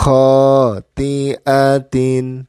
khotiatin